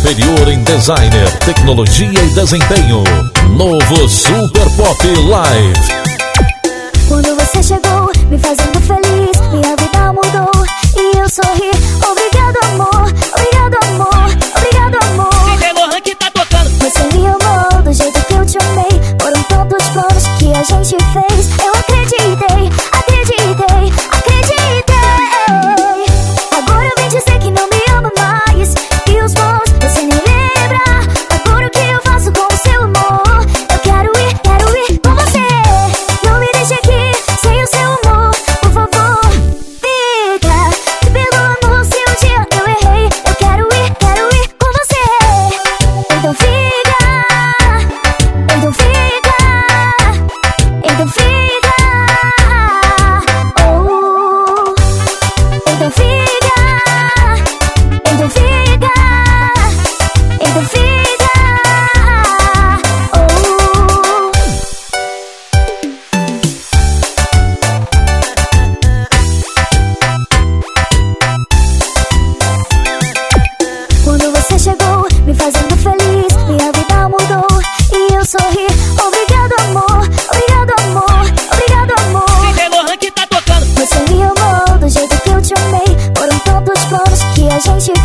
superior em designer, tecnologia e desempenho. Novo Super Pop Live. 上学